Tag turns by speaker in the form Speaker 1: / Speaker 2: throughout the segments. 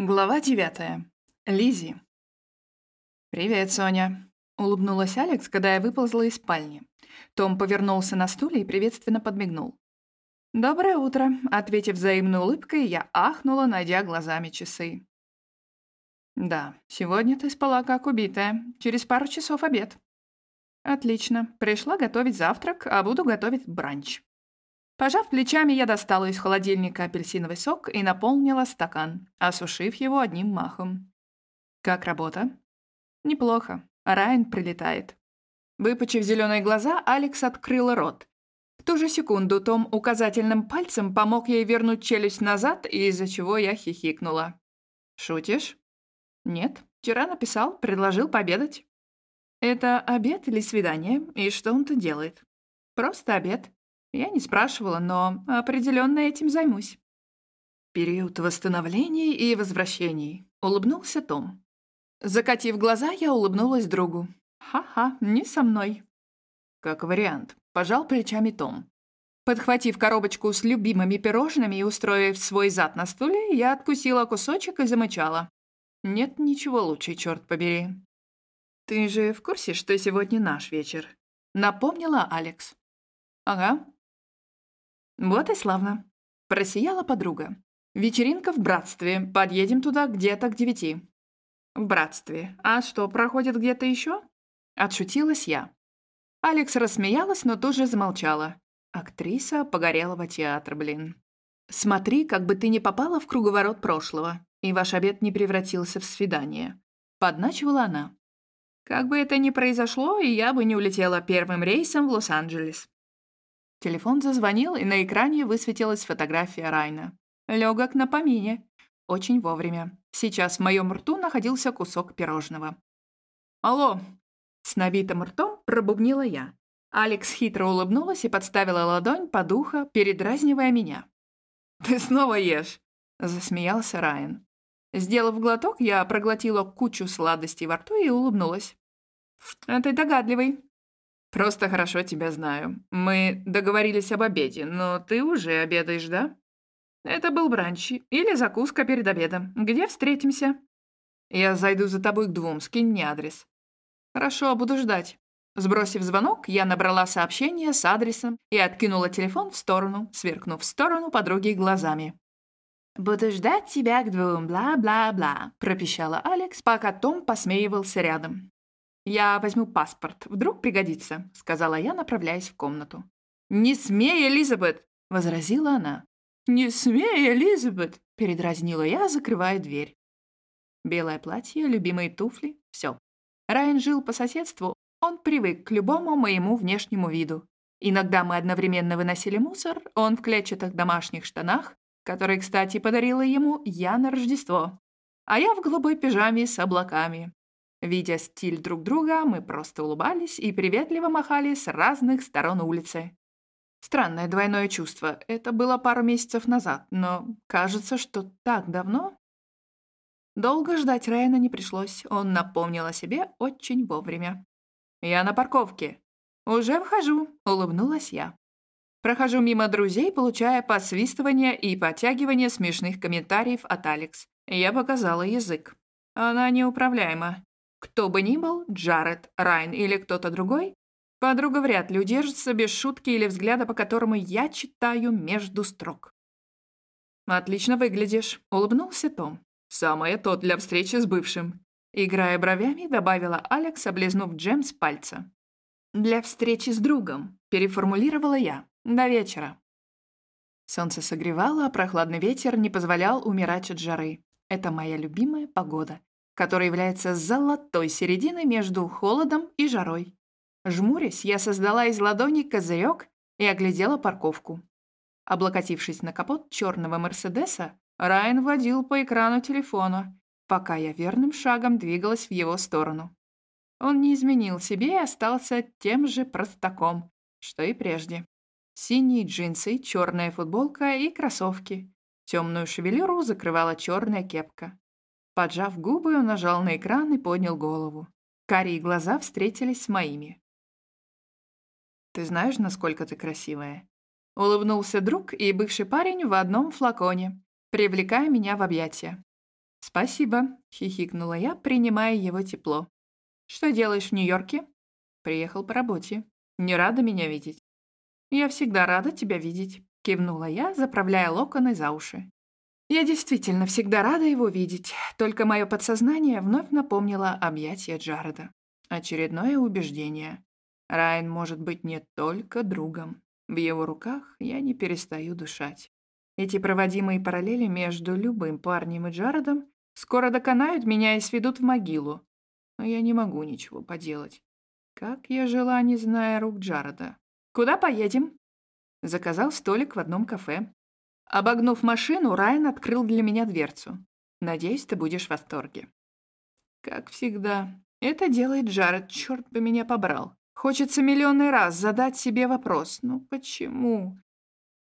Speaker 1: Глава девятая. Лизи. «Привет, Соня», — улыбнулась Алекс, когда я выползла из спальни. Том повернулся на стуле и приветственно подмигнул. «Доброе утро», — ответив взаимной улыбкой, я ахнула, найдя глазами часы. «Да, сегодня ты спала как убитая. Через пару часов обед». «Отлично. Пришла готовить завтрак, а буду готовить бранч». Пожав плечами, я достала из холодильника апельсиновый сок и наполнила стакан, осушив его одним махом. «Как работа?» «Неплохо. Райан прилетает». Выпучив зеленые глаза, Алекс открыла рот. В ту же секунду Том указательным пальцем помог ей вернуть челюсть назад, из-за чего я хихикнула. «Шутишь?» «Нет. Вчера написал, предложил пообедать». «Это обед или свидание? И что он тут делает?» «Просто обед. Я не спрашивала, но определенно этим займусь. Период восстановлений и возвращений. Улыбнулся Том. Закатив глаза, я улыбнулась другу. Ха-ха, не со мной. Как вариант. Пожал плечами Том. Подхватив коробочку с любимыми пирожными и устроив свой зад на стуле, я откусила кусочек и замычала. Нет ничего лучше, черт побери. «Ты же в курсе, что сегодня наш вечер?» Напомнила Алекс. «Ага, «Вот и славно», — просияла подруга. «Вечеринка в братстве. Подъедем туда где-то к девяти». «В братстве. А что, проходит где-то еще?» Отшутилась я. Алекс рассмеялась, но тут же замолчала. Актриса погорелого театра, блин. «Смотри, как бы ты не попала в круговорот прошлого, и ваш обед не превратился в свидание», — подначивала она. «Как бы это ни произошло, и я бы не улетела первым рейсом в Лос-Анджелес. Телефон зазвонил, и на экране высветилась фотография Райна. Легок на помине. Очень вовремя. Сейчас в моем рту находился кусок пирожного. «Алло!» С набитым ртом пробубнила я. Алекс хитро улыбнулась и подставила ладонь под ухо, передразнивая меня. «Ты снова ешь!» — засмеялся Райан. Сделав глоток, я проглотила кучу сладостей во рту и улыбнулась. «А ты догадливый», «Просто хорошо тебя знаю. Мы договорились об обеде, но ты уже обедаешь, да?» «Это был бранч или закуска перед обедом. Где встретимся?» «Я зайду за тобой к двум, скинь мне адрес». «Хорошо, буду ждать». Сбросив звонок, я набрала сообщение с адресом и откинула телефон в сторону, сверкнув в сторону подруги глазами. «Буду ждать тебя к двум, бла-бла-бла», — пропищала Алекс, пока Том посмеивался рядом. «Я возьму паспорт. Вдруг пригодится», — сказала я, направляясь в комнату. «Не смей, Элизабет!» — возразила она. «Не смей, Элизабет!» — передразнила я, закрывая дверь. Белое платье, любимые туфли — все. Райан жил по соседству, он привык к любому моему внешнему виду. Иногда мы одновременно выносили мусор, он в клетчатых домашних штанах, которые, кстати, подарила ему я на Рождество, а я в голубой пижаме с облаками. Видя стиль друг друга, мы просто улыбались и приветливо махали с разных сторон улицы. Странное двойное чувство. Это было пару месяцев назад, но кажется, что так давно. Долго ждать Райана не пришлось. Он напомнил о себе очень вовремя. «Я на парковке». «Уже вхожу», — улыбнулась я. Прохожу мимо друзей, получая посвистывание и подтягивание смешных комментариев от Алекс. Я показала язык. Она неуправляема. Кто бы ни был, Джаред, Райн или кто-то другой, подруга вряд ли удержится без шутки или взгляда, по которому я читаю между строк. «Отлично выглядишь», — улыбнулся Том. «Самое то для встречи с бывшим». Играя бровями, добавила Алекс, облизнув джем с пальца. «Для встречи с другом», — переформулировала я. «До вечера». Солнце согревало, а прохладный ветер не позволял умирать от жары. Это моя любимая погода который является золотой серединой между холодом и жарой. Жмурясь, я создала из ладони козырек и оглядела парковку. Облокотившись на капот черного Мерседеса, Райан водил по экрану телефона, пока я верным шагом двигалась в его сторону. Он не изменил себе и остался тем же простаком, что и прежде. Синие джинсы, черная футболка и кроссовки. Темную шевелюру закрывала черная кепка. Поджав губы, он нажал на экран и поднял голову. Карие глаза встретились с моими. «Ты знаешь, насколько ты красивая?» Улыбнулся друг и бывший парень в одном флаконе, привлекая меня в объятия. «Спасибо», — хихикнула я, принимая его тепло. «Что делаешь в Нью-Йорке?» «Приехал по работе. Не рада меня видеть?» «Я всегда рада тебя видеть», — кивнула я, заправляя локоны за уши. Я действительно всегда рада его видеть, только мое подсознание вновь напомнило объятия Джареда. Очередное убеждение. Райан может быть не только другом. В его руках я не перестаю дышать. Эти проводимые параллели между любым парнем и Джаредом скоро доконают меня и сведут в могилу. Но я не могу ничего поделать. Как я жила, не зная рук Джареда. «Куда поедем?» Заказал столик в одном кафе. Обогнув машину, Райан открыл для меня дверцу. «Надеюсь, ты будешь в восторге». Как всегда, это делает Джаред, черт бы меня побрал. Хочется миллионный раз задать себе вопрос. Ну почему?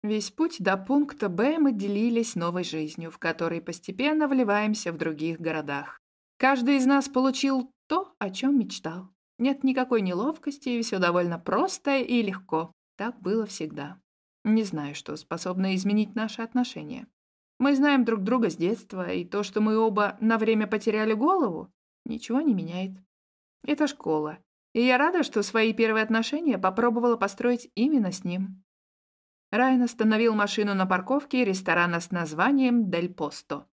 Speaker 1: Весь путь до пункта Б мы делились новой жизнью, в которой постепенно вливаемся в других городах. Каждый из нас получил то, о чем мечтал. Нет никакой неловкости, все довольно просто и легко. Так было всегда. Не знаю, что способно изменить наши отношения. Мы знаем друг друга с детства, и то, что мы оба на время потеряли голову, ничего не меняет. Это школа, и я рада, что свои первые отношения попробовала построить именно с ним. Райан остановил машину на парковке ресторана с названием «Дель Посто».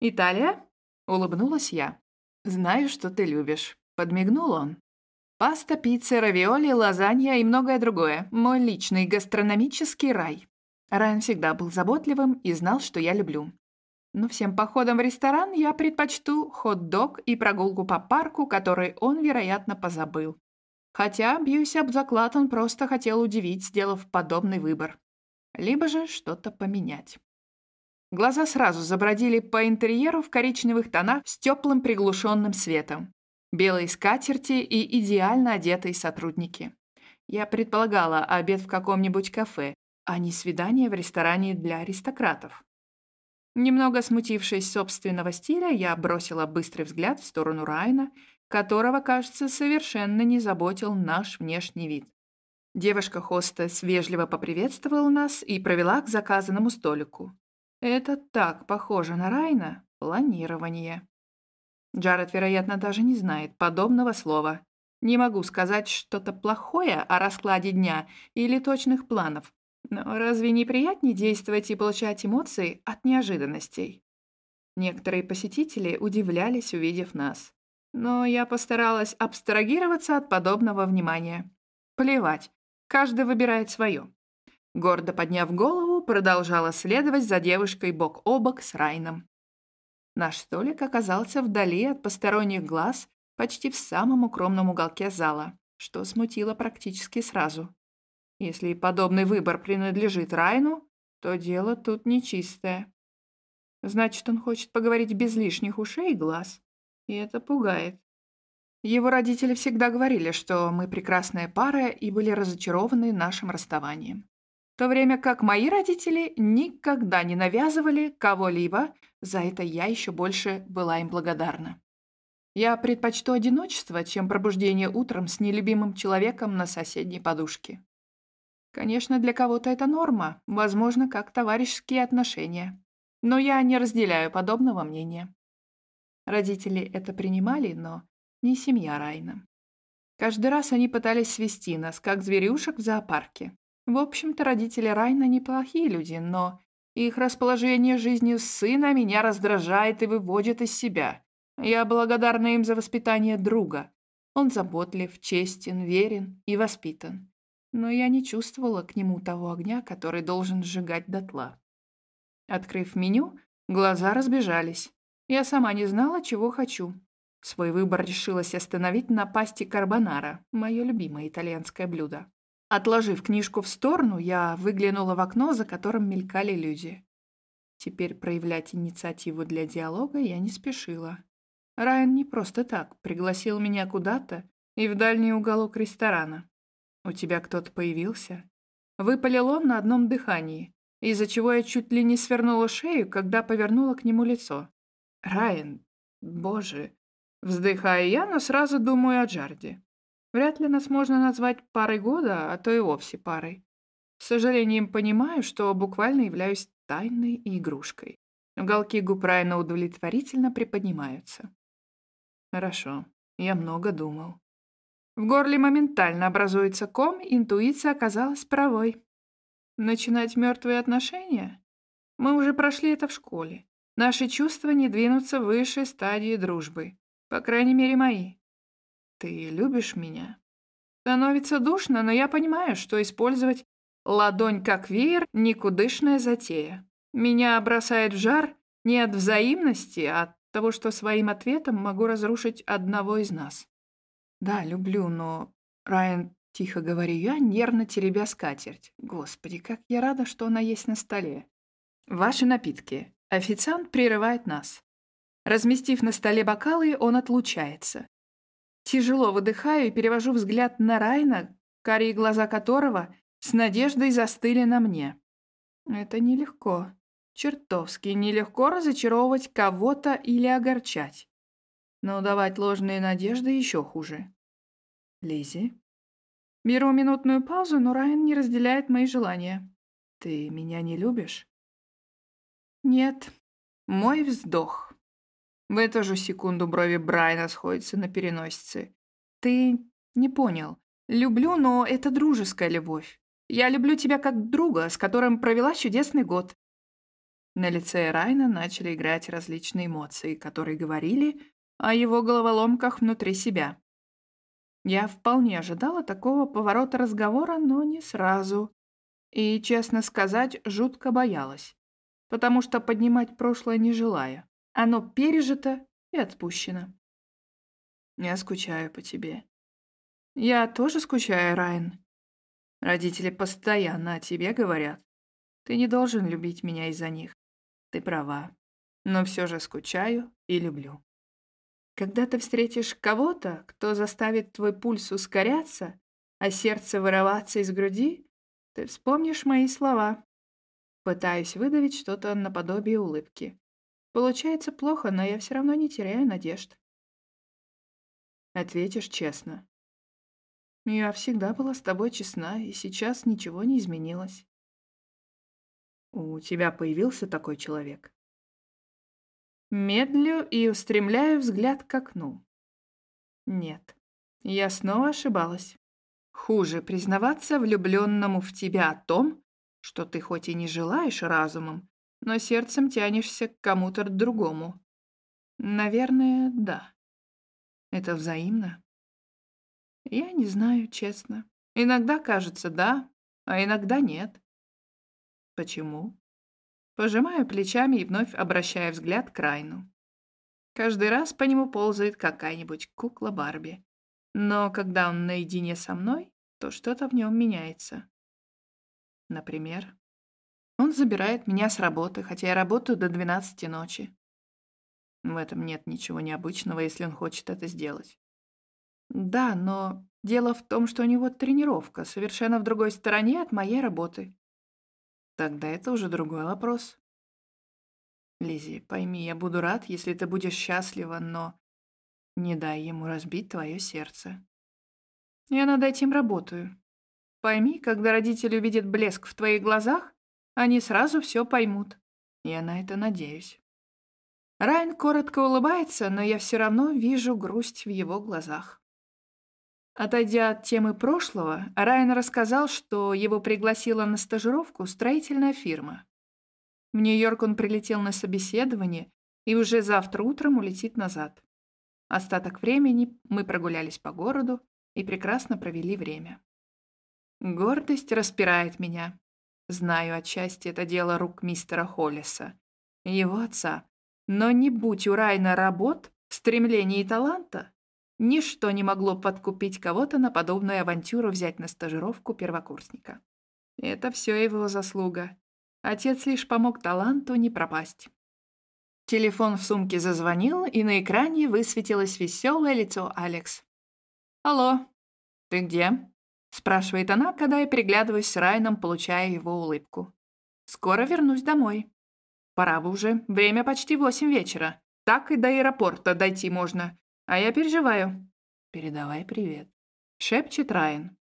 Speaker 1: «Италия?» — улыбнулась я. «Знаю, что ты любишь», — подмигнул он. «Паста, пицца, равиоли, лазанья и многое другое. Мой личный гастрономический рай». Райан всегда был заботливым и знал, что я люблю. Но всем походам в ресторан я предпочту хот-дог и прогулку по парку, который он, вероятно, позабыл. Хотя, бьюсь об заклад, он просто хотел удивить, сделав подобный выбор. Либо же что-то поменять. Глаза сразу забродили по интерьеру в коричневых тонах с теплым приглушенным светом. Белые скатерти и идеально одетые сотрудники. Я предполагала обед в каком-нибудь кафе, а не свидание в ресторане для аристократов. Немного смутившись собственного стиля, я бросила быстрый взгляд в сторону Райна, которого, кажется, совершенно не заботил наш внешний вид. Девушка-хостес вежливо поприветствовала нас и провела к заказанному столику. Это так похоже на Райна — планирование. Джаред, вероятно, даже не знает подобного слова. Не могу сказать что-то плохое о раскладе дня или точных планов, но разве не приятнее действовать и получать эмоции от неожиданностей? Некоторые посетители удивлялись, увидев нас. Но я постаралась абстрагироваться от подобного внимания. Плевать, каждый выбирает свое. Гордо подняв голову, продолжала следовать за девушкой бок о бок с Райном. Наш столик оказался вдали от посторонних глаз, почти в самом укромном уголке зала, что смутило практически сразу. Если подобный выбор принадлежит Райну, то дело тут нечистое. Значит, он хочет поговорить без лишних ушей и глаз. И это пугает. Его родители всегда говорили, что мы прекрасная пара и были разочарованы нашим расставанием. В то время как мои родители никогда не навязывали кого-либо, за это я еще больше была им благодарна. Я предпочту одиночество, чем пробуждение утром с нелюбимым человеком на соседней подушке. Конечно, для кого-то это норма, возможно, как товарищеские отношения. Но я не разделяю подобного мнения. Родители это принимали, но не семья Райна. Каждый раз они пытались свести нас, как зверюшек в зоопарке. В общем-то, родители Райна неплохие люди, но их расположение жизнью сына меня раздражает и выводит из себя. Я благодарна им за воспитание друга. Он заботлив, честен, верен и воспитан но я не чувствовала к нему того огня, который должен сжигать дотла. Открыв меню, глаза разбежались. Я сама не знала, чего хочу. Свой выбор решилась остановить на пасте карбонара, мое любимое итальянское блюдо. Отложив книжку в сторону, я выглянула в окно, за которым мелькали люди. Теперь проявлять инициативу для диалога я не спешила. Райан не просто так пригласил меня куда-то и в дальний уголок ресторана. «У тебя кто-то появился?» Выпалил он на одном дыхании, из-за чего я чуть ли не свернула шею, когда повернула к нему лицо. «Райан, боже!» Вздыхаю я, но сразу думаю о Джарде. Вряд ли нас можно назвать парой года, а то и вовсе парой. С сожалением понимаю, что буквально являюсь тайной игрушкой. Уголки губ Райана удовлетворительно приподнимаются. Хорошо, я много думал. В горле моментально образуется ком, интуиция оказалась правой. Начинать мертвые отношения? Мы уже прошли это в школе. Наши чувства не двинутся выше стадии дружбы. По крайней мере, мои. Ты любишь меня? Становится душно, но я понимаю, что использовать ладонь как веер — никудышная затея. Меня бросает в жар не от взаимности, а от того, что своим ответом могу разрушить одного из нас. Да, люблю, но... Райан, тихо говорю я, нервно теребя скатерть. Господи, как я рада, что она есть на столе. Ваши напитки. Официант прерывает нас. Разместив на столе бокалы, он отлучается. Тяжело выдыхаю и перевожу взгляд на Райна, карие глаза которого с надеждой застыли на мне. Это нелегко. Чертовски нелегко разочаровывать кого-то или огорчать. Но давать ложные надежды еще хуже. Лизи. Беру минутную паузу, но Райан не разделяет мои желания. Ты меня не любишь? Нет. Мой вздох. В эту же секунду брови Брайана сходятся на переносице. Ты не понял. Люблю, но это дружеская любовь. Я люблю тебя как друга, с которым провела чудесный год. На лице Райна начали играть различные эмоции, которые говорили о его головоломках внутри себя. Я вполне ожидала такого поворота разговора, но не сразу. И, честно сказать, жутко боялась потому что поднимать прошлое не желаю. Оно пережито и отпущено. Я скучаю по тебе. Я тоже скучаю, Райан. Родители постоянно о тебе говорят. Ты не должен любить меня из-за них. Ты права. Но все же скучаю и люблю. Когда ты встретишь кого-то, кто заставит твой пульс ускоряться, а сердце вырываться из груди, ты вспомнишь мои слова. Пытаюсь выдавить что-то наподобие улыбки. Получается плохо, но я все равно не теряю надежд. Ответишь честно. Я всегда была с тобой честна, и сейчас ничего не изменилось. У тебя появился такой человек? Медлю и устремляю взгляд к окну. Нет, я снова ошибалась. Хуже признаваться влюбленному в тебя о том, что ты хоть и не желаешь разумом, но сердцем тянешься к кому-то другому. Наверное, да. Это взаимно. Я не знаю, честно. Иногда кажется «да», а иногда «нет». Почему? Пожимаю плечами и вновь обращаю взгляд к Райну. Каждый раз по нему ползает какая-нибудь кукла Барби. Но когда он наедине со мной, то что-то в нем меняется. Например, он забирает меня с работы, хотя я работаю до 12 ночи. В этом нет ничего необычного, если он хочет это сделать. Да, но дело в том, что у него тренировка совершенно в другой стороне от моей работы. Тогда это уже другой вопрос. Лизи, пойми, я буду рад, если ты будешь счастлива, но не дай ему разбить твое сердце. Я над этим работаю. Пойми, когда родители увидят блеск в твоих глазах, они сразу все поймут. Я на это надеюсь. Райан коротко улыбается, но я все равно вижу грусть в его глазах. Отойдя от темы прошлого, Райан рассказал, что его пригласила на стажировку строительная фирма. В Нью-Йорк он прилетел на собеседование и уже завтра утром улетит назад. Остаток времени мы прогулялись по городу и прекрасно провели время. Гордость распирает меня. Знаю, отчасти это дело рук мистера Холлиса, его отца. Но не будь у Райна работ, стремлений и таланта, ничто не могло подкупить кого-то на подобную авантюру взять на стажировку первокурсника. Это все его заслуга. Отец лишь помог таланту не пропасть. Телефон в сумке зазвонил, и на экране высветилось веселое лицо Алекс. «Алло, ты где?» Спрашивает она, когда я переглядываюсь с Райном, получая его улыбку. «Скоро вернусь домой. Пора бы уже. Время почти восемь вечера. Так и до аэропорта дойти можно. А я переживаю». «Передавай привет», — шепчет Райан.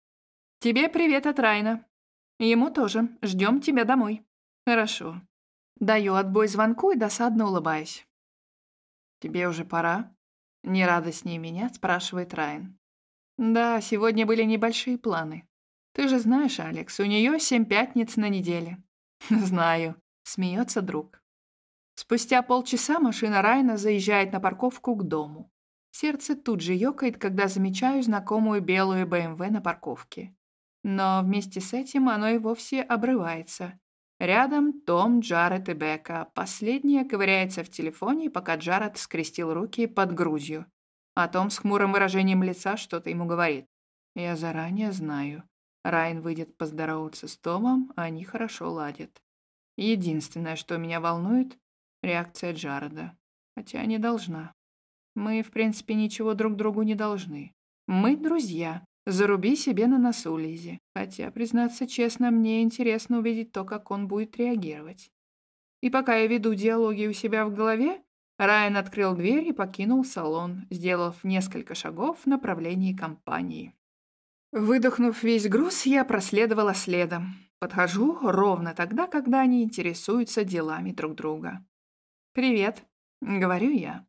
Speaker 1: «Тебе привет от Райна. Ему тоже. Ждем тебя домой». «Хорошо». Даю отбой звонку и досадно улыбаюсь. «Тебе уже пора?» Не радостнее меня, спрашивает Райан. «Да, сегодня были небольшие планы. Ты же знаешь, Алекс, у нее семь пятниц на неделе». «Знаю», — смеется друг. Спустя полчаса машина Райна заезжает на парковку к дому. Сердце тут же ёкает, когда замечаю знакомую белую БМВ на парковке. Но вместе с этим оно и вовсе обрывается. Рядом Том, Джаред и Бека. Последняя ковыряется в телефоне, пока Джаред скрестил руки под грудью. А Том с хмурым выражением лица что-то ему говорит. Я заранее знаю. Райан выйдет поздороваться с Томом, а они хорошо ладят. Единственное, что меня волнует — реакция Джареда. Хотя не должна. Мы, в принципе, ничего друг другу не должны. Мы друзья. Заруби себе на носу, Лизи. Хотя, признаться честно, мне интересно увидеть то, как он будет реагировать. И пока я веду диалоги у себя в голове, Райан открыл дверь и покинул салон, сделав несколько шагов в направлении компании. Выдохнув весь груз, я проследовала следом. Подхожу ровно тогда, когда они интересуются делами друг друга. «Привет», — говорю я.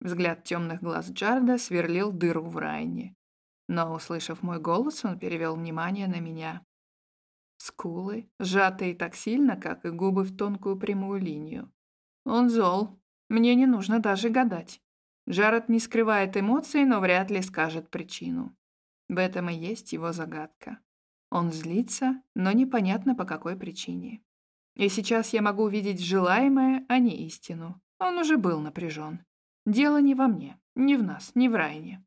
Speaker 1: Взгляд темных глаз Джарда сверлил дыру в Райне. Но, услышав мой голос, он перевел внимание на меня. Скулы, сжатые так сильно, как и губы в тонкую прямую линию. Он зол. Мне не нужно даже гадать. Джаред не скрывает эмоций, но вряд ли скажет причину. В этом и есть его загадка. Он злится, но непонятно по какой причине. И сейчас я могу увидеть желаемое, а не истину. Он уже был напряжен. Дело не во мне, не в нас, не в Райне.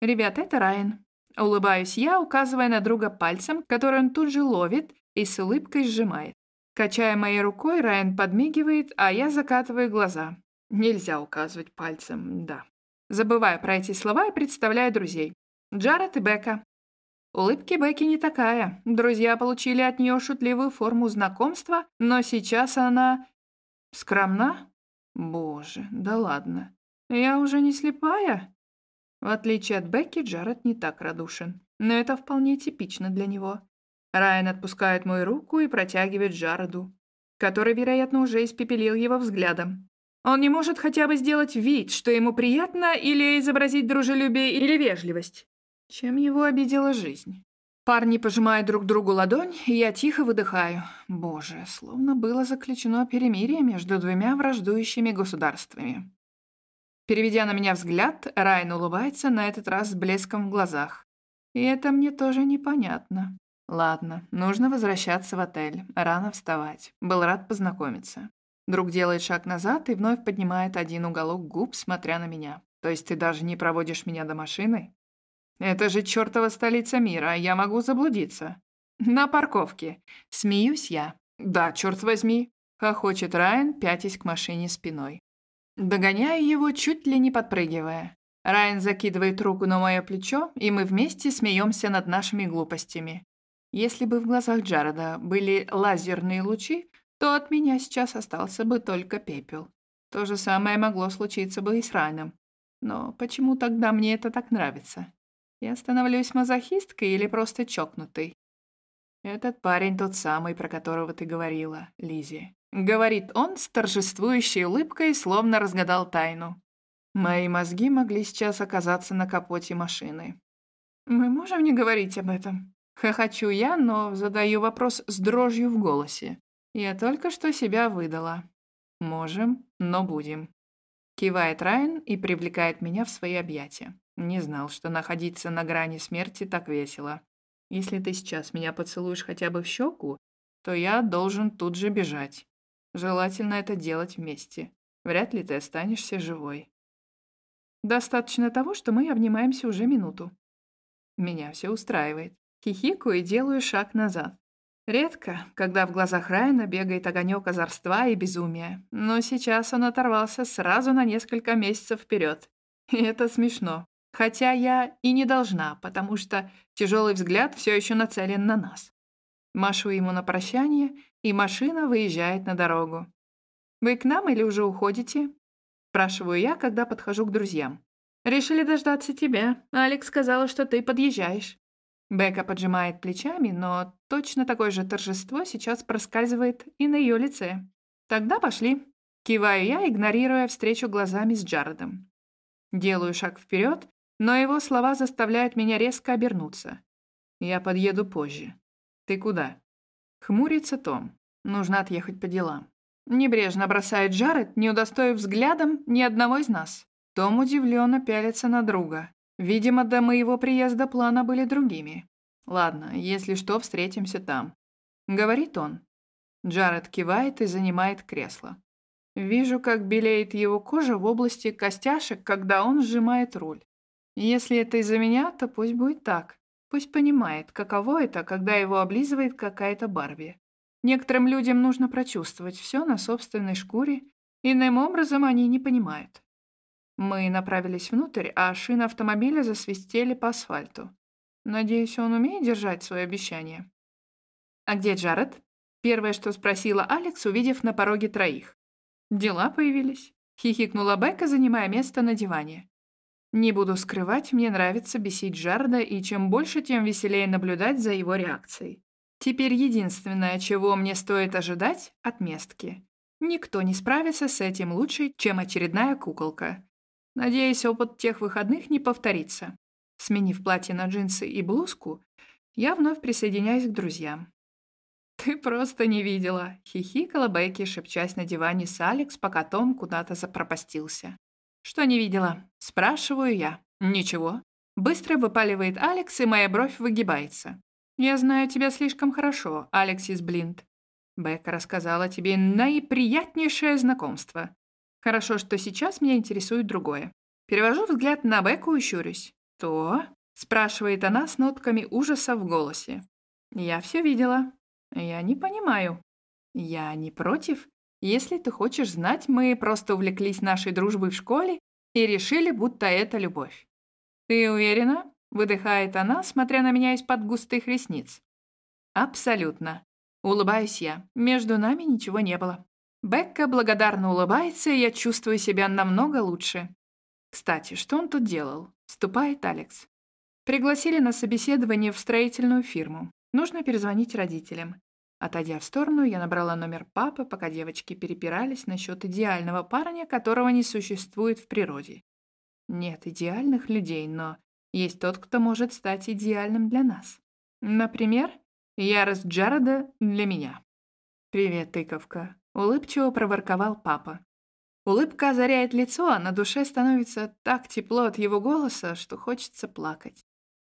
Speaker 1: «Ребята, это Райан». Улыбаюсь я, указывая на друга пальцем, который он тут же ловит и с улыбкой сжимает. Качая моей рукой, Райан подмигивает, а я закатываю глаза. Нельзя указывать пальцем, да. Забываю про эти слова и представляю друзей. Джаред и Бека. Улыбки Бекки не такая. Друзья получили от нее шутливую форму знакомства, но сейчас она... Скромна? Боже, да ладно. Я уже не слепая? В отличие от Бекки, Джаред не так радушен. Но это вполне типично для него. Райан отпускает мою руку и протягивает Джареду, который, вероятно, уже испепелил его взглядом. Он не может хотя бы сделать вид, что ему приятно, или изобразить дружелюбие или вежливость. Чем его обидела жизнь? Парни пожимают друг другу ладонь, и я тихо выдыхаю. Боже, словно было заключено перемирие между двумя враждующими государствами. Переведя на меня взгляд, Райан улыбается на этот раз с блеском в глазах. И это мне тоже непонятно. Ладно, нужно возвращаться в отель, рано вставать. Был рад познакомиться. Друг делает шаг назад и вновь поднимает один уголок губ, смотря на меня. То есть ты даже не проводишь меня до машины? Это же чертова столица мира, а я могу заблудиться. На парковке. Смеюсь я. Да, черт возьми. Хохочет Райан, пятясь к машине спиной. Догоняю его, чуть ли не подпрыгивая. Райан закидывает руку на мое плечо, и мы вместе смеемся над нашими глупостями. Если бы в глазах Джареда были лазерные лучи, то от меня сейчас остался бы только пепел. То же самое могло случиться бы и с Райаном. Но почему тогда мне это так нравится? Я становлюсь мазохисткой или просто чокнутой? Этот парень тот самый, про которого ты говорила, Лизи. Говорит он с торжествующей улыбкой, словно разгадал тайну. Мои мозги могли сейчас оказаться на капоте машины. Мы можем не говорить об этом? Хохочу я, но задаю вопрос с дрожью в голосе. Я только что себя выдала. Можем, но будем. Кивает Райан и привлекает меня в свои объятия. Не знал, что находиться на грани смерти так весело. Если ты сейчас меня поцелуешь хотя бы в щеку, то я должен тут же бежать. Желательно это делать вместе. Вряд ли ты останешься живой. Достаточно того, что мы обнимаемся уже минуту. Меня все устраивает. Хихикаю и делаю шаг назад. Редко, когда в глазах Райана бегает огонек озорства и безумия, но сейчас он оторвался сразу на несколько месяцев вперед. И это смешно. Хотя я и не должна, потому что тяжелый взгляд все еще нацелен на нас. Машу ему на прощание, и машина выезжает на дорогу. «Вы к нам или уже уходите?» Спрашиваю я, когда подхожу к друзьям. «Решили дождаться тебя. Алекс сказала, что ты подъезжаешь». Бека поджимает плечами, но точно такое же торжество сейчас проскальзывает и на ее лице. Тогда пошли. Киваю я, игнорируя встречу глазами с Джаредом. Делаю шаг вперед, но его слова заставляют меня резко обернуться. Я подъеду позже. Ты куда? Хмурится Том. Нужно отъехать по делам. Небрежно бросает Джаред, не удостоив взглядом ни одного из нас. Том удивленно пялится на друга. Видимо, до моего приезда планы были другими. Ладно, если что, встретимся там. Говорит он. Джаред кивает и занимает кресло. Вижу, как белеет его кожа в области костяшек, когда он сжимает руль. Если это из-за меня, то пусть будет так. Пусть понимает, каково это, когда его облизывает какая-то Барби. Некоторым людям нужно прочувствовать все на собственной шкуре, иным образом они не понимают. Мы направились внутрь, а шины автомобиля засвистели по асфальту. Надеюсь, он умеет держать свои обещания. «А где Джаред?» Первое, что спросила Алекс, увидев на пороге троих. «Дела появились», — хихикнула Бекка, занимая место на диване. Не буду скрывать, мне нравится бесить Джарда, и чем больше, тем веселее наблюдать за его реакцией. Теперь единственное, чего мне стоит ожидать — отместки. Никто не справится с этим лучше, чем очередная куколка. Надеюсь, опыт тех выходных не повторится. Сменив платье на джинсы и блузку, я вновь присоединяюсь к друзьям. «Ты просто не видела», — хихикала Бекки, шепчась на диване с Алекс, пока Том куда-то запропастился. «Что не видела?» – спрашиваю я. «Ничего». Быстро выпаливает Алекс, и моя бровь выгибается. «Я знаю тебя слишком хорошо, Алексис Блинд. Бекка рассказала тебе наиприятнейшее знакомство. Хорошо, что сейчас меня интересует другое. Перевожу взгляд на Бекку и щурюсь. «То?» – спрашивает она с нотками ужаса в голосе. «Я все видела. Я не понимаю. Я не против, если ты хочешь знать, мы просто увлеклись нашей дружбой в школе и решили, будто это любовь. Ты уверена? Выдыхает она, смотря на меня из-под густых ресниц. Абсолютно. Улыбаюсь я. Между нами ничего не было. Бекка благодарно улыбается, и я чувствую себя намного лучше. Кстати, что он тут делал? Вступает Алекс. Пригласили на собеседование в строительную фирму. Нужно перезвонить родителям. Отойдя в сторону, я набрала номер папы, пока девочки перепирались насчет идеального парня, которого не существует в природе. Нет идеальных людей, но есть тот, кто может стать идеальным для нас. Например, ярость Джареда для меня. «Привет, тыковка», — улыбчиво проворковал папа. Улыбка озаряет лицо, а на душе становится так тепло от его голоса, что хочется плакать.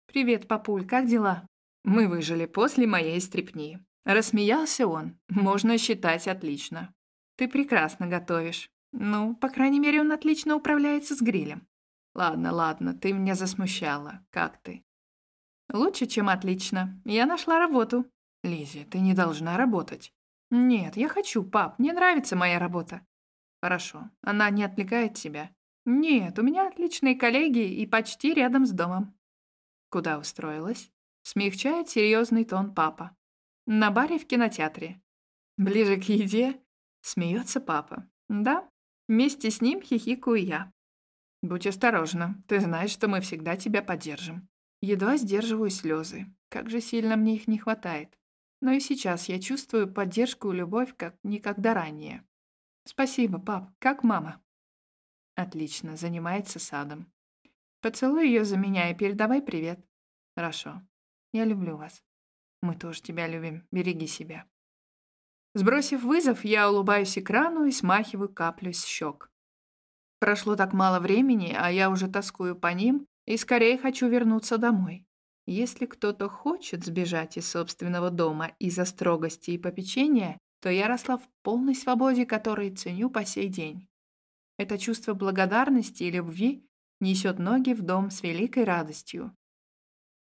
Speaker 1: «Привет, папуль, как дела?» Мы выжили после моей стрипни. Рассмеялся он. Можно считать отлично. Ты прекрасно готовишь. Ну, по крайней мере, он отлично управляется с грилем. Ладно, ладно, ты меня засмущала. Как ты? Лучше, чем отлично. Я нашла работу. Лизи, ты не должна работать. Нет, я хочу, пап. Мне нравится моя работа. Хорошо. Она не отвлекает тебя? Нет, у меня отличные коллеги и почти рядом с домом. Куда устроилась? Смягчает серьезный тон папа. На баре в кинотеатре. Ближе к еде смеется папа. Да, вместе с ним хихикаю я. Будь осторожна, ты знаешь, что мы всегда тебя поддержим. Едва сдерживаю слезы. Как же сильно мне их не хватает. Но и сейчас я чувствую поддержку и любовь, как никогда ранее. Спасибо, пап. Как мама? Отлично, занимается садом. Поцелуй ее за меня и передавай привет. Хорошо. Я люблю вас. Мы тоже тебя любим. Береги себя. Сбросив вызов, я улыбаюсь экрану и смахиваю каплю с щек. Прошло так мало времени, а я уже тоскую по ним и скорее хочу вернуться домой. Если кто-то хочет сбежать из собственного дома из-за строгости и попечения, то я росла в полной свободе, которой ценю по сей день. Это чувство благодарности и любви несет ноги в дом с великой радостью.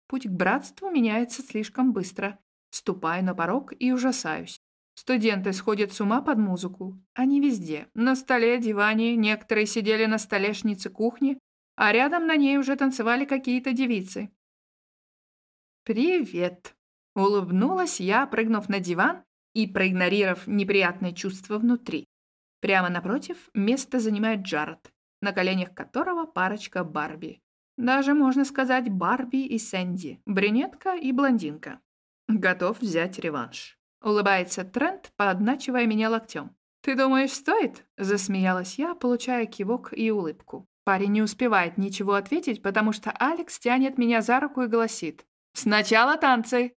Speaker 1: Путь к братству меняется слишком быстро. Ступаю на порог и ужасаюсь. Студенты сходят с ума под музыку. Они везде. На столе, диване, некоторые сидели на столешнице кухни, а рядом на ней уже танцевали какие-то девицы. «Привет!» — улыбнулась я, прыгнув на диван и проигнорировав неприятное чувство внутри. Прямо напротив место занимает Джаред, на коленях которого парочка Барби. Даже можно сказать Барби и Сэнди, брюнетка и блондинка. Готов взять реванш. Улыбается Трент, подначивая меня локтем. «Ты думаешь, стоит?» — засмеялась я, получая кивок и улыбку. Парень не успевает ничего ответить, потому что Алекс тянет меня за руку и голосит. «Сначала танцы!»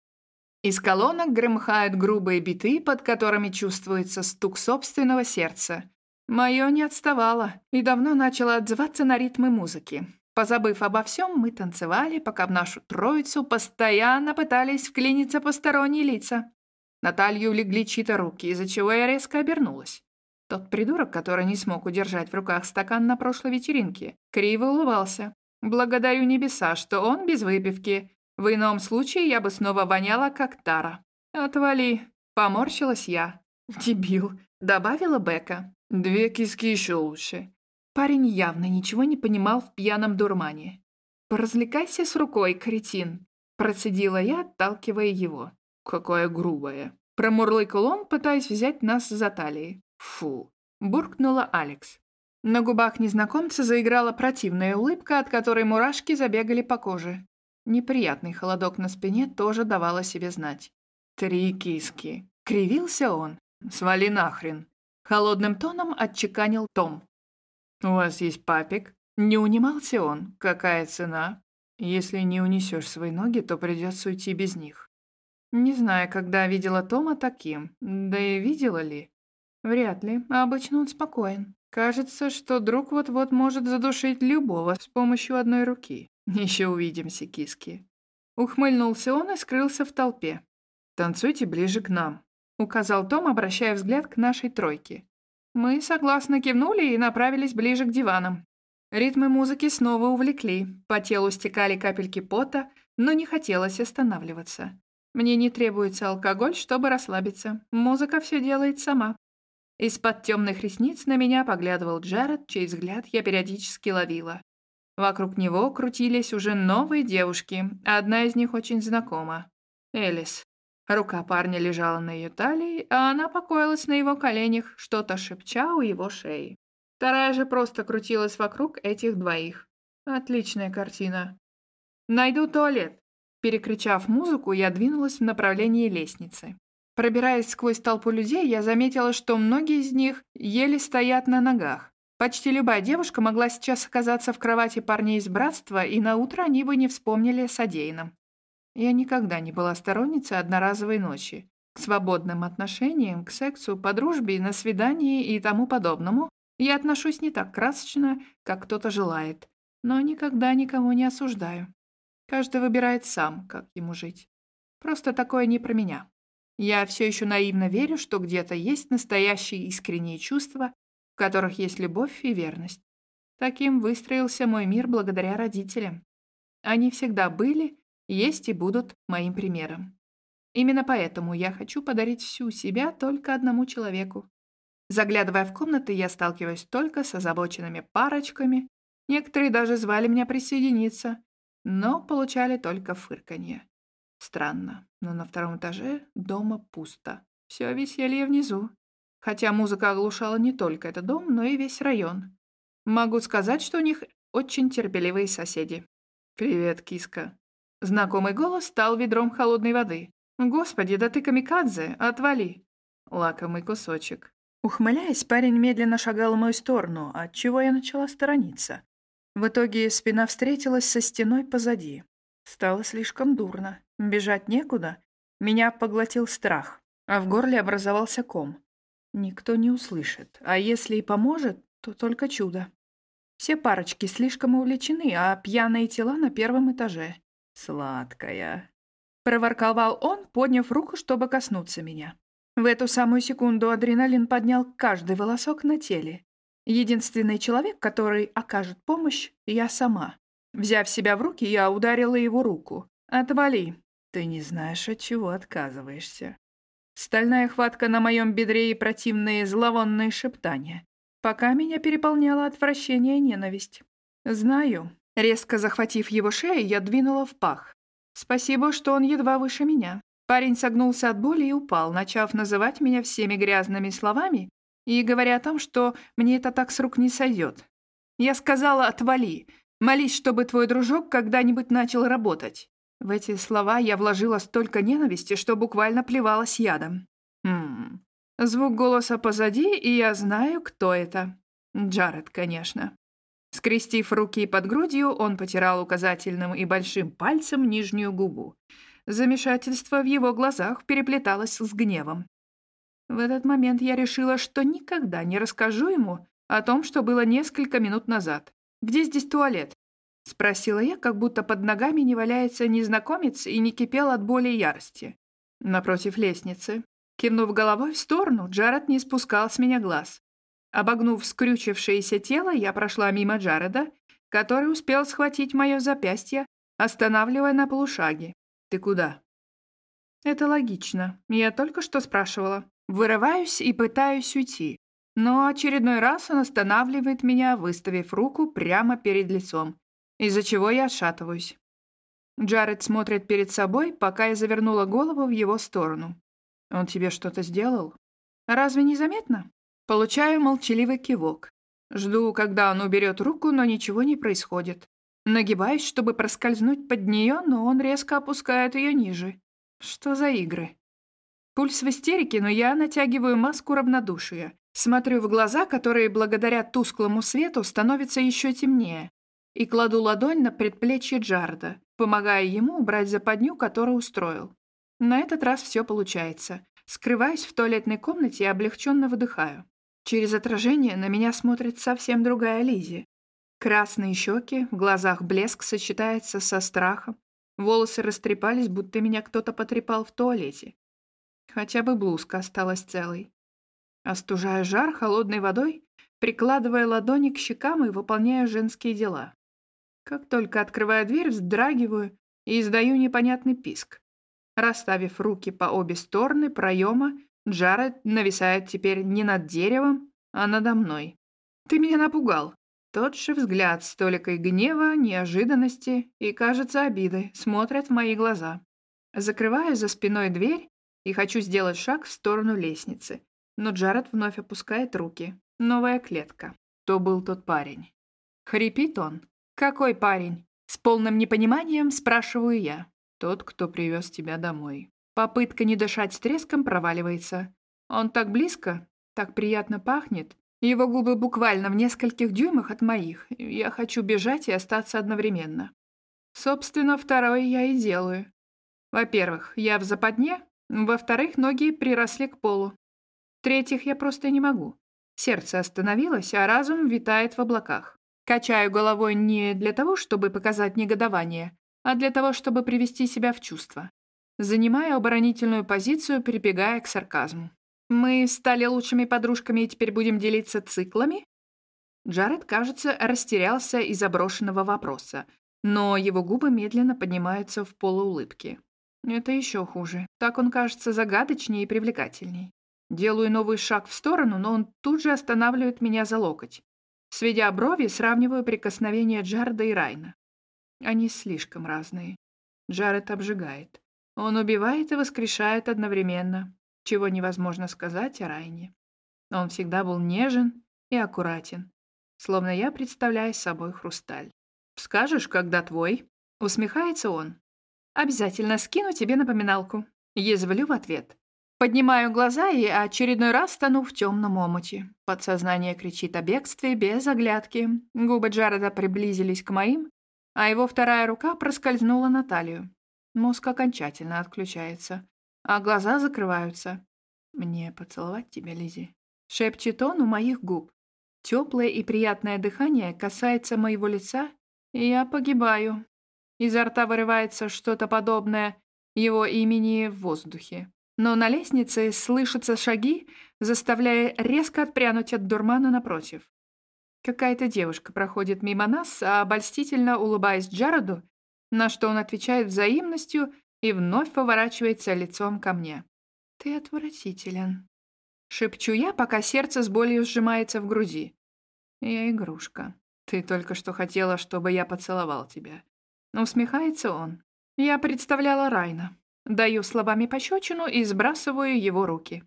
Speaker 1: Из колонок громыхают грубые биты, под которыми чувствуется стук собственного сердца. Мое не отставало и давно начало отзываться на ритмы музыки. Позабыв обо всем, мы танцевали, пока в нашу троицу постоянно пытались вклиниться посторонние лица. Наталью легли чьи-то руки, из-за чего я резко обернулась. Тот придурок, который не смог удержать в руках стакан на прошлой вечеринке, криво улыбался. Благодарю небеса, что он без выпивки. В ином случае я бы снова воняла, как Тара. «Отвали!» — поморщилась я. «Дебил!» — добавила Бека. «Две киски еще лучше». Парень явно ничего не понимал в пьяном дурмане. «Поразвлекайся с рукой, кретин!» — процедила я, отталкивая его. «Какая грубая!» Промурлыкал он, пытаясь взять нас за талии. «Фу!» — буркнула Алекс. На губах незнакомца заиграла противная улыбка, от которой мурашки забегали по коже. Неприятный холодок на спине тоже давал о себе знать. «Три киски!» — кривился он. «Свали нахрен!» Холодным тоном отчеканил Том. «У вас есть папик?» Не унимался он. «Какая цена?» «Если не унесешь свои ноги, то придется уйти без них». Не знаю, когда видела Тома таким. Да и видела ли. Вряд ли. Обычно он спокоен. Кажется, что друг вот-вот может задушить любого с помощью одной руки. Еще увидимся, киски. Ухмыльнулся он и скрылся в толпе. «Танцуйте ближе к нам», — указал Том, обращая взгляд к нашей тройке. Мы согласно кивнули и направились ближе к диванам. Ритмы музыки снова увлекли, по телу стекали капельки пота, но не хотелось останавливаться. Мне не требуется алкоголь, чтобы расслабиться. Музыка все делает сама. Из-под темных ресниц на меня поглядывал Джаред, чей взгляд я периодически ловила. Вокруг него крутились уже новые девушки, одна из них очень знакома. Элис. Рука парня лежала на ее талии, а она покоилась на его коленях, что-то шепча у его шеи. Вторая же просто крутилась вокруг этих двоих. Отличная картина. «Найду туалет». Перекричав музыку, я двинулась в направлении лестницы. Пробираясь сквозь толпу людей, я заметила, что многие из них еле стоят на ногах. Почти любая девушка могла сейчас оказаться в кровати парней из братства, и на утро они бы не вспомнили о содеянном. Я никогда не была сторонницей одноразовой ночи. К свободным отношениям, к сексу, по дружбе, на свидании и тому подобному я отношусь не так красочно, как кто-то желает, но никогда никого не осуждаю. Каждый выбирает сам, как ему жить. Просто такое не про меня. Я все еще наивно верю, что где-то есть настоящие искренние чувства, в которых есть любовь и верность. Таким выстроился мой мир благодаря родителям. Они всегда были, есть и будут моим примером. Именно поэтому я хочу подарить всю себя только одному человеку. Заглядывая в комнаты, я сталкиваюсь только с озабоченными парочками. Некоторые даже звали меня присоединиться, но получали только фырканье. Странно, но на втором этаже дома пусто. Все веселье внизу. Хотя музыка оглушала не только этот дом, но и весь район. Могу сказать, что у них очень терпеливые соседи. «Привет, киска». Знакомый голос стал ведром холодной воды. «Господи, да ты камикадзе, отвали!» Лакомый кусочек. Ухмыляясь, парень медленно шагал в мою сторону, отчего я начала сторониться. В итоге спина встретилась со стеной позади. Стало слишком дурно. Бежать некуда. Меня поглотил страх, а в горле образовался ком. Никто не услышит, а если и поможет, то только чудо. Все парочки слишком увлечены, а пьяные тела на первом этаже. Сладкая. Проворковал он, подняв руку, чтобы коснуться меня. В эту самую секунду адреналин поднял каждый волосок на теле. Единственный человек, который окажет помощь, я сама. Взяв себя в руки, я ударила его руку. «Отвали. Ты не знаешь, от чего отказываешься». Стальная хватка на моем бедре и противные зловонные шептания. Пока меня переполняло отвращение и ненависть. «Знаю». Резко захватив его шею, я двинула в пах. Спасибо, что он едва выше меня. Парень согнулся от боли и упал, начав называть меня всеми грязными словами и говоря о том, что мне это так с рук не сойдет. Я сказала «отвали», Молись, чтобы твой дружок когда-нибудь начал работать». В эти слова я вложила столько ненависти, что буквально плевалась ядом. Хм. Звук голоса позади, и я знаю, кто это. Джаред, конечно. Скрестив руки под грудью, он потирал указательным и большим пальцем нижнюю губу. Замешательство в его глазах переплеталось с гневом. В этот момент я решила, что никогда не расскажу ему о том, что было несколько минут назад. «Где здесь туалет?» — спросила я, как будто под ногами не валяется незнакомец и не кипел от боли и ярости. Напротив лестницы. Кивнув головой в сторону, Джаред не спускал с меня глаз. Обогнув скрючившееся тело, я прошла мимо Джареда, который успел схватить мое запястье, останавливая на полушаге. «Ты куда?» «Это логично. Я только что спрашивала. Вырываюсь и пытаюсь уйти. Но очередной раз он останавливает меня, выставив руку прямо перед лицом, из-за чего я отшатываюсь. Джаред смотрит перед собой, пока я завернула голову в его сторону. «Он тебе что-то сделал?» «Разве не заметно?» Получаю молчаливый кивок. Жду, когда он уберет руку, но ничего не происходит. Нагибаюсь, чтобы проскользнуть под нее, но он резко опускает ее ниже. Что за игры? Пульс в истерике, но я натягиваю маску равнодушия. Смотрю в глаза, которые благодаря тусклому свету становятся еще темнее, и кладу ладонь на предплечье Джарда, помогая ему убрать западню, которую устроил. На этот раз все получается. Скрываюсь в туалетной комнате и облегченно выдыхаю. Через отражение на меня смотрит совсем другая Лизи. Красные щеки, в глазах блеск сочетается со страхом. Волосы растрепались, будто меня кто-то потрепал в туалете. Хотя бы блузка осталась целой. Остужая жар холодной водой, прикладывая ладони к щекам и выполняя женские дела. Как только открываю дверь, вздрагиваю и издаю непонятный писк. Расставив руки по обе стороны проема, Джаред нависает теперь не над деревом, а надо мной. «Ты меня напугал!» Тот же взгляд с толикой гнева, неожиданности и, кажется, обиды смотрят в мои глаза. Закрываю за спиной дверь и хочу сделать шаг в сторону лестницы. Но Джаред вновь опускает руки. Новая клетка. То был тот парень. Хрипит он. «Какой парень?» С полным непониманием спрашиваю я. Тот, кто привез тебя домой. Попытка не дышать с треском проваливается. Он так близко, так приятно пахнет. Его губы буквально в нескольких дюймах от моих. Я хочу бежать и остаться одновременно. Собственно, второе я и делаю. Во-первых, я в западне. Во-вторых, ноги приросли к полу. В-третьих, я просто не могу. Сердце остановилось, а разум витает в облаках. Качаю головой не для того, чтобы показать негодование, а для того, чтобы привести себя в чувство. Занимаю оборонительную позицию, перебегая к сарказму. «Мы стали лучшими подружками и теперь будем делиться циклами?» Джаред, кажется, растерялся из заброшенного вопроса, но его губы медленно поднимаются в полуулыбке. Это еще хуже. Так он кажется загадочнее и привлекательней. Делаю новый шаг в сторону, но он тут же останавливает меня за локоть. Сведя брови, сравниваю прикосновения Джареда и Райна. Они слишком разные. Джаред обжигает. Он убивает и воскрешает одновременно, чего невозможно сказать о Райне. Он всегда был нежен и аккуратен, словно я представляю собой хрусталь. «Скажешь, когда твой?» — усмехается он. «Обязательно скину тебе напоминалку». Язвлю в ответ. Поднимаю глаза и очередной раз стану в темном омуте. Подсознание кричит о бегстве без оглядки. Губы Джареда приблизились к моим, а его вторая рука проскользнула на талию. Мозг окончательно отключается, а глаза закрываются. «Мне поцеловать тебя, Лизи?» Шепчет он у моих губ. Теплое и приятное дыхание касается моего лица, и я погибаю. Изо рта вырывается что-то подобное его имени в воздухе. Но на лестнице слышатся шаги, заставляя резко отпрянуть от дурмана напротив. Какая-то девушка проходит мимо нас, обольстительно улыбаясь Джароду, на что он отвечает взаимностью и вновь поворачивается лицом ко мне. «Ты отвратителен», — шепчу я, пока сердце с болью сжимается в груди. «Я игрушка. Ты только что хотела, чтобы я поцеловал тебя». Усмехается он. Я представляла Райна. Даю словами пощечину и сбрасываю его руки.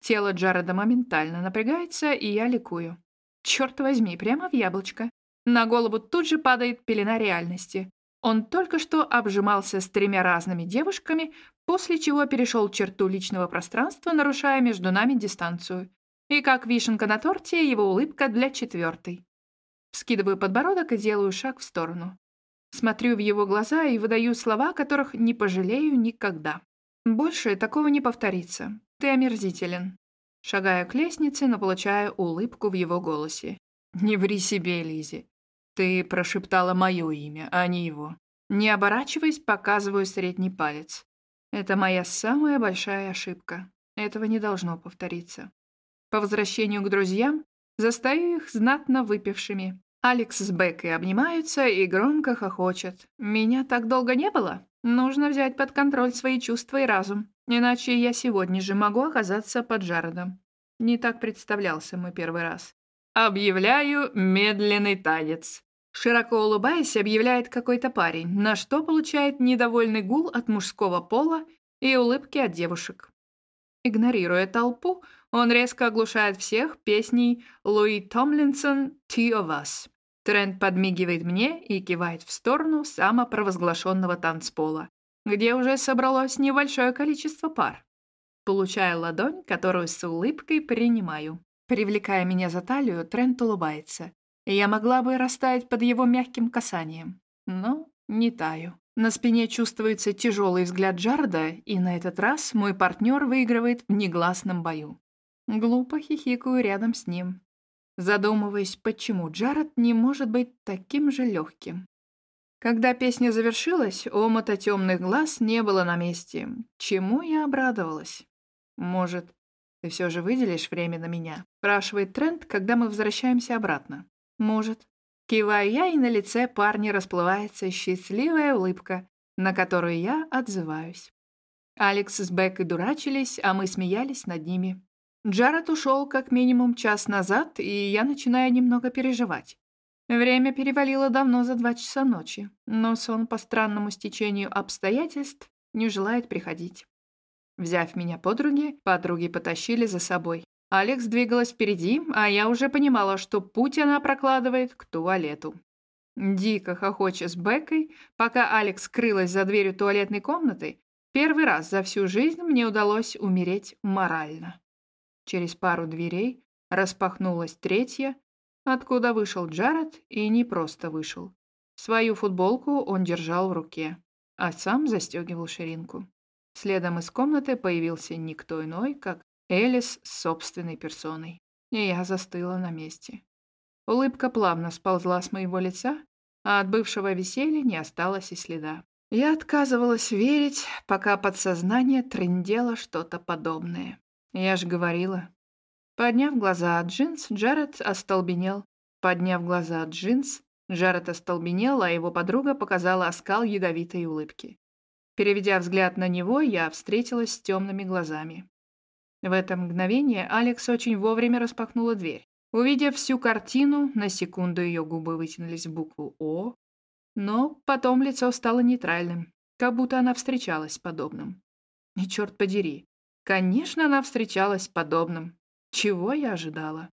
Speaker 1: Тело Джареда моментально напрягается, и я ликую. Черт возьми, прямо в яблочко. На голову тут же падает пелена реальности. Он только что обжимался с тремя разными девушками, после чего перешел черту личного пространства, нарушая между нами дистанцию. И как вишенка на торте, его улыбка для четвертой. Скидываю подбородок и делаю шаг в сторону. Смотрю в его глаза и выдаю слова, которых не пожалею никогда. Больше такого не повторится. Ты омерзителен. Шагаю к лестнице, но получаю улыбку в его голосе. Не ври себе, Лизи. Ты прошептала мое имя, а не его. Не оборачиваясь, показываю средний палец. Это моя самая большая ошибка. Этого не должно повториться. По возвращению к друзьям застаю их знатно выпившими. Алекс с Беккой обнимаются и громко хохочут. Меня так долго не было? Нужно взять под контроль свои чувства и разум, иначе я сегодня же могу оказаться под Джаредом. Не так представлялся мой первый раз. «Объявляю медленный танец», Широко улыбаясь, объявляет какой-то парень, на что получает недовольный гул от мужского пола и улыбки от девушек. Игнорируя толпу, он резко оглушает всех песней Луи Томлинсон «Two of Us». Трент подмигивает мне и кивает в сторону самопровозглашенного танцпола, где уже собралось небольшое количество пар. Получая ладонь, которую с улыбкой принимаю. Привлекая меня за талию, Трент улыбается. Я могла бы растаять под его мягким касанием, но не таю. На спине чувствуется тяжелый взгляд Джарда, и на этот раз мой партнер выигрывает в негласном бою. Глупо хихикаю рядом с ним задумываясь, почему Джаред не может быть таким же легким. Когда песня завершилась, омота темных глаз не было на месте, чему я обрадовалась. «Может, ты все же выделишь время на меня?» — спрашивает Трент, когда мы возвращаемся обратно. «Может». Киваю я, и на лице парня расплывается счастливая улыбка, на которую я отзываюсь. Алекс с Беккой дурачились, а мы смеялись над ними. Джаред ушел как минимум час назад, и я начинаю немного переживать. Время перевалило давно за два часа ночи, но сон по странному стечению обстоятельств не желает приходить. Взяв меня подруги, подруги потащили за собой. Алекс двигалась впереди, а я уже понимала, что путь она прокладывает к туалету. Дико хохоча с Беккой, пока Алекс скрылась за дверью туалетной комнаты, первый раз за всю жизнь мне удалось умереть морально. Через пару дверей распахнулась третья, откуда вышел Джаред и не просто вышел. Свою футболку он держал в руке, а сам застегивал ширинку. Следом из комнаты появился никто иной, как Элис с собственной персоной. И я застыла на месте. Улыбка плавно сползла с моего лица, а от бывшего веселья не осталось и следа. Я отказывалась верить, пока подсознание трендело что-то подобное. Я же говорила. Подняв глаза от джинс, Джаред остолбенел. Подняв глаза от джинс, Джаред остолбенел, а его подруга показала оскал ядовитой улыбки. Переведя взгляд на него, я встретилась с темными глазами. В это мгновение Алекс очень вовремя распахнула дверь. Увидев всю картину, на секунду ее губы вытянулись в букву «О», но потом лицо стало нейтральным, как будто она встречалась с подобным. И черт подери, Конечно, она встречалась с подобным. Чего я ожидала?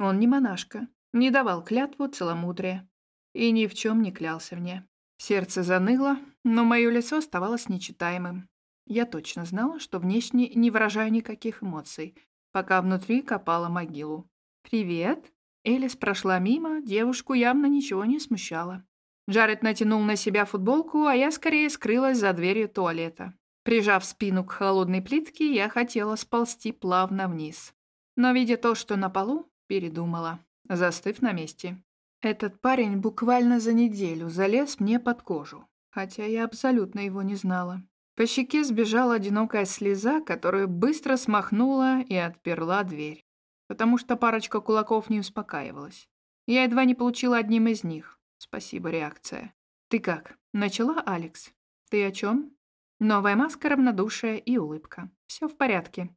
Speaker 1: Он не монашка, не давал клятву целомудрия и ни в чем не клялся мне. Сердце заныло, но мое лицо оставалось нечитаемым. Я точно знала, что внешне не выражаю никаких эмоций, пока внутри копала могилу. «Привет!» Элис прошла мимо, девушку явно ничего не смущало. Джаред натянул на себя футболку, а я скорее скрылась за дверью туалета. Прижав спину к холодной плитке, я хотела сползти плавно вниз. Но, видя то, что на полу, передумала, застыв на месте. Этот парень буквально за неделю залез мне под кожу, хотя я абсолютно его не знала. По щеке сбежала одинокая слеза, которую быстро смахнула и отперла дверь, потому что парочка кулаков не успокаивалась. Я едва не получила одним из них. Спасибо, реакция. «Ты как?» — начала Алекс. «Ты о чем?» Новая маска, равнодушие и улыбка. Все в порядке.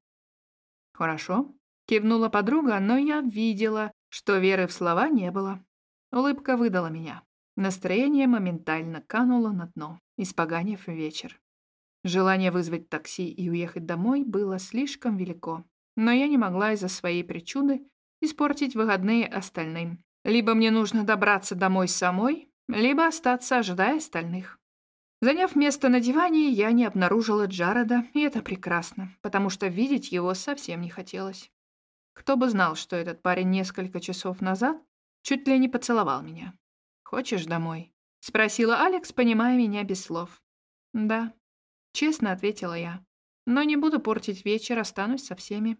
Speaker 1: Хорошо. Кивнула подруга, но я видела, что веры в слова не было. Улыбка выдала меня. Настроение моментально кануло на дно, испоганив вечер. Желание вызвать такси и уехать домой было слишком велико, но я не могла из-за своей причуды испортить выходные остальным. Либо мне нужно добраться домой самой, либо остаться, ожидая остальных. Заняв место на диване, я не обнаружила Джареда, и это прекрасно, потому что видеть его совсем не хотелось. Кто бы знал, что этот парень несколько часов назад чуть ли не поцеловал меня. «Хочешь домой?» — спросила Алекс, понимая меня без слов. «Да», — честно ответила я. «Но не буду портить вечер, останусь со всеми».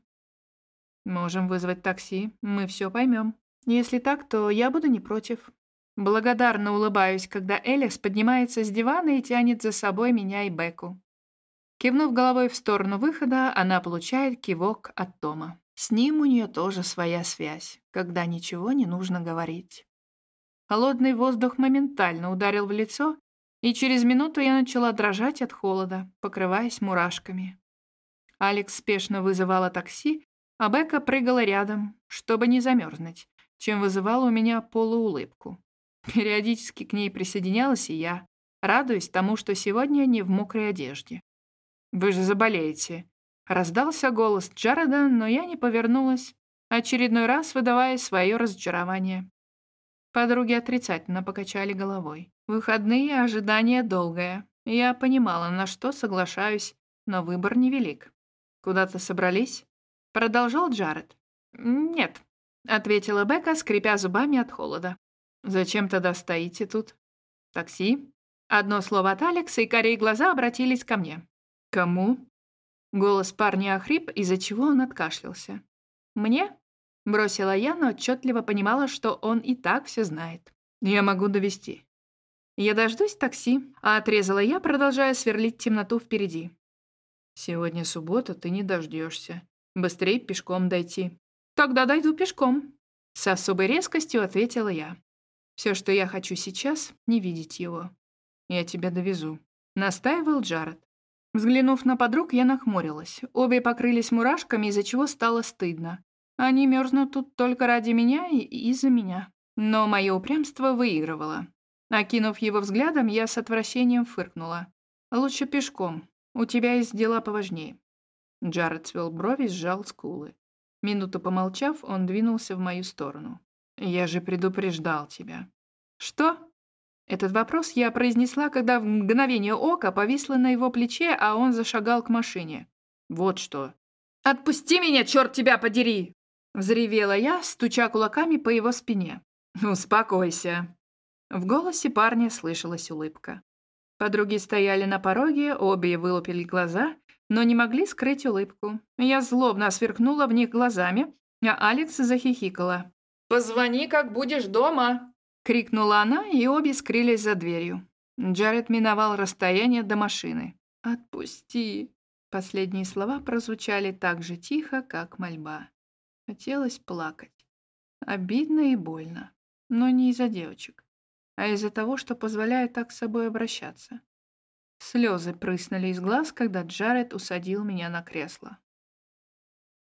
Speaker 1: «Можем вызвать такси, мы все поймем. Если так, то я буду не против». Благодарно улыбаюсь, когда Элис поднимается с дивана и тянет за собой меня и Беку. Кивнув головой в сторону выхода, она получает кивок от Тома. С ним у нее тоже своя связь, когда ничего не нужно говорить. Холодный воздух моментально ударил в лицо, и через минуту я начала дрожать от холода, покрываясь мурашками. Алекс спешно вызывала такси, а Бека прыгала рядом, чтобы не замерзнуть, чем вызывала у меня полуулыбку. Периодически к ней присоединялась и я, радуясь тому, что сегодня не в мокрой одежде. «Вы же заболеете!» Раздался голос Джареда, но я не повернулась, очередной раз выдавая свое разочарование. Подруги отрицательно покачали головой. Выходные ожидание долгое. Я понимала, на что соглашаюсь, но выбор невелик. «Куда-то собрались?» Продолжал Джаред. «Нет», — ответила Бека, скрипя зубами от холода. «Зачем тогда стоите тут?» «Такси?» Одно слово от Алекса, и корей глаза обратились ко мне. «Кому?» Голос парня охрип, из-за чего он откашлялся. «Мне?» Бросила я, но отчетливо понимала, что он и так все знает. «Я могу довести. «Я дождусь такси», — а отрезала я, продолжая сверлить темноту впереди. «Сегодня суббота, ты не дождешься. Быстрее пешком дойти». «Тогда дойду пешком», — с особой резкостью ответила я. Все, что я хочу сейчас, не видеть его. Я тебя довезу», — настаивал Джаред. Взглянув на подруг, я нахмурилась. Обе покрылись мурашками, из-за чего стало стыдно. Они мерзнут тут только ради меня и из-за меня. Но мое упрямство выигрывало. Окинув его взглядом, я с отвращением фыркнула. «Лучше пешком. У тебя есть дела поважнее». Джаред свел брови сжал скулы. Минуту помолчав, он двинулся в мою сторону. «Я же предупреждал тебя». «Что?» Этот вопрос я произнесла, когда в мгновение ока повисла на его плече, а он зашагал к машине. «Вот что». «Отпусти меня, черт тебя подери!» Взревела я, стуча кулаками по его спине. «Успокойся». В голосе парня слышалась улыбка. Подруги стояли на пороге, обе вылупили глаза, но не могли скрыть улыбку. Я злобно сверкнула в них глазами, а Алекс захихикала. «Позвони, как будешь дома!» — крикнула она, и обе скрылись за дверью. Джаред миновал расстояние до машины. «Отпусти!» Последние слова прозвучали так же тихо, как мольба. Хотелось плакать. Обидно и больно. Но не из-за девочек, а из-за того, что позволяет так с собой обращаться. Слезы прыснули из глаз, когда Джаред усадил меня на кресло.